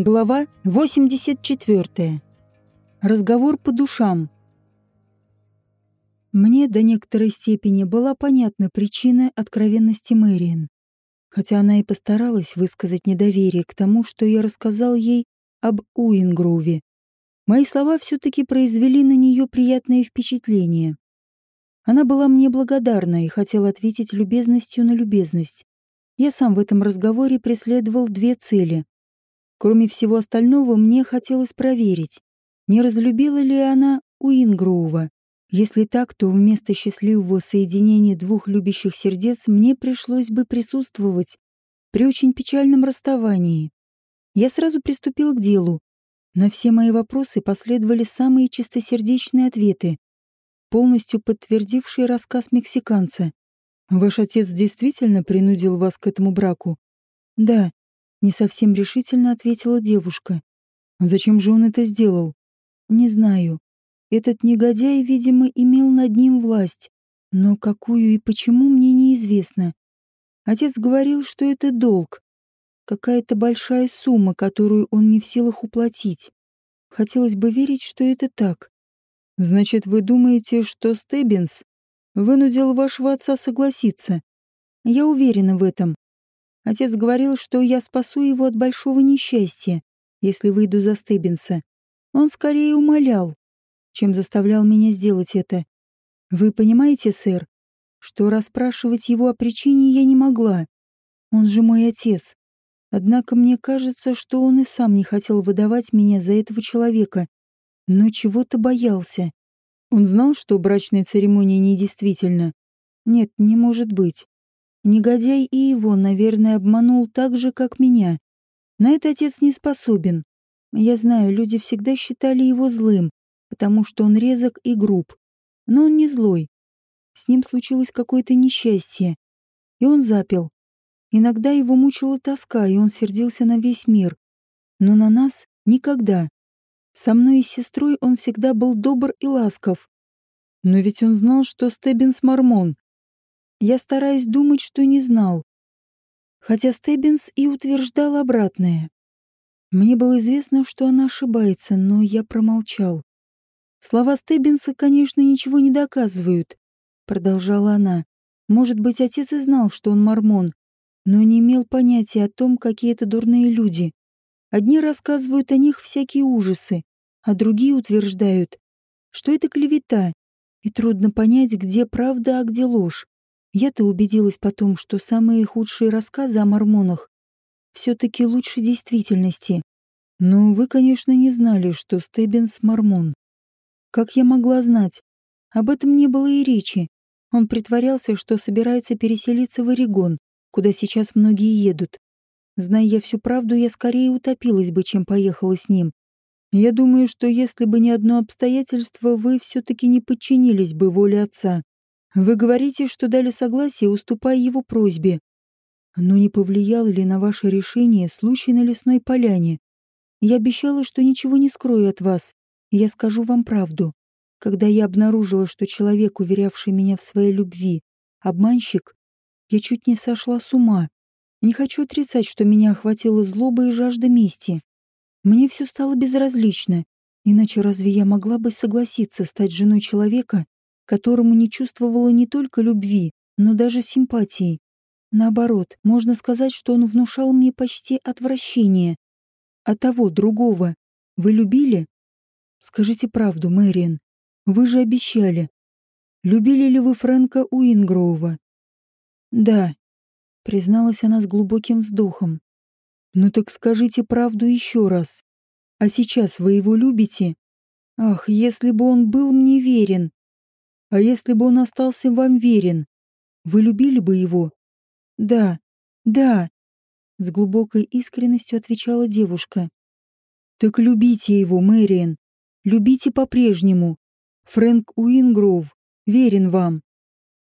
Глава 84. Разговор по душам. Мне до некоторой степени была понятна причина откровенности Мэриэн. Хотя она и постаралась высказать недоверие к тому, что я рассказал ей об Уингроуве. Мои слова все-таки произвели на нее приятное впечатление. Она была мне благодарна и хотела ответить любезностью на любезность. Я сам в этом разговоре преследовал две цели — Кроме всего остального, мне хотелось проверить, не разлюбила ли она Уингроува. Если так, то вместо счастливого соединения двух любящих сердец мне пришлось бы присутствовать при очень печальном расставании. Я сразу приступил к делу. На все мои вопросы последовали самые чистосердечные ответы, полностью подтвердившие рассказ мексиканца. «Ваш отец действительно принудил вас к этому браку?» «Да», не совсем решительно ответила девушка. Зачем же он это сделал? Не знаю. Этот негодяй, видимо, имел над ним власть. Но какую и почему, мне неизвестно. Отец говорил, что это долг. Какая-то большая сумма, которую он не в силах уплатить. Хотелось бы верить, что это так. Значит, вы думаете, что Стеббинс вынудил вашего отца согласиться? Я уверена в этом. Отец говорил, что я спасу его от большого несчастья, если выйду за Стеббинса. Он скорее умолял, чем заставлял меня сделать это. Вы понимаете, сэр, что расспрашивать его о причине я не могла. Он же мой отец. Однако мне кажется, что он и сам не хотел выдавать меня за этого человека, но чего-то боялся. Он знал, что брачная церемония недействительна? Нет, не может быть. Негодяй и его, наверное, обманул так же, как меня. На это отец не способен. Я знаю, люди всегда считали его злым, потому что он резок и груб. Но он не злой. С ним случилось какое-то несчастье. И он запил. Иногда его мучила тоска, и он сердился на весь мир. Но на нас — никогда. Со мной и с сестрой он всегда был добр и ласков. Но ведь он знал, что Стеббинс мормон. Я стараюсь думать, что не знал. Хотя Стеббинс и утверждал обратное. Мне было известно, что она ошибается, но я промолчал. Слова Стеббинса, конечно, ничего не доказывают, продолжала она. Может быть, отец и знал, что он мормон, но не имел понятия о том, какие это дурные люди. Одни рассказывают о них всякие ужасы, а другие утверждают, что это клевета, и трудно понять, где правда, а где ложь. Я-то убедилась потом, что самые худшие рассказы о мормонах все-таки лучше действительности. Но вы, конечно, не знали, что Стеббинс мормон. Как я могла знать? Об этом не было и речи. Он притворялся, что собирается переселиться в Орегон, куда сейчас многие едут. Зная я всю правду, я скорее утопилась бы, чем поехала с ним. Я думаю, что если бы не одно обстоятельство, вы все-таки не подчинились бы воле отца. Вы говорите, что дали согласие, уступая его просьбе. Но не повлиял ли на ваше решение случай на лесной поляне? Я обещала, что ничего не скрою от вас. Я скажу вам правду. Когда я обнаружила, что человек, уверявший меня в своей любви, обманщик, я чуть не сошла с ума. Не хочу отрицать, что меня охватила злоба и жажда мести. Мне все стало безразлично. Иначе разве я могла бы согласиться стать женой человека, которому не чувствовала не только любви, но даже симпатии. Наоборот, можно сказать, что он внушал мне почти отвращение. А того, другого, вы любили? Скажите правду, Мэриан. Вы же обещали. Любили ли вы Фрэнка Уингроува? Да, призналась она с глубоким вздохом. Ну так скажите правду еще раз. А сейчас вы его любите? Ах, если бы он был мне верен. А если бы он остался вам верен, вы любили бы его? Да, да, с глубокой искренностью отвечала девушка. Так любите его, Мэриэн. Любите по-прежнему. Фрэнк Уингроув верен вам.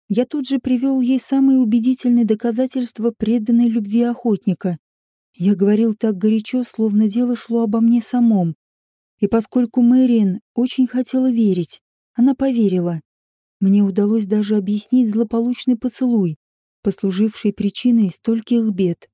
Я тут же привел ей самые убедительные доказательства преданной любви охотника. Я говорил так горячо, словно дело шло обо мне самом. И поскольку Мэриэн очень хотела верить, она поверила. Мне удалось даже объяснить злополучный поцелуй, послуживший причиной стольких бед.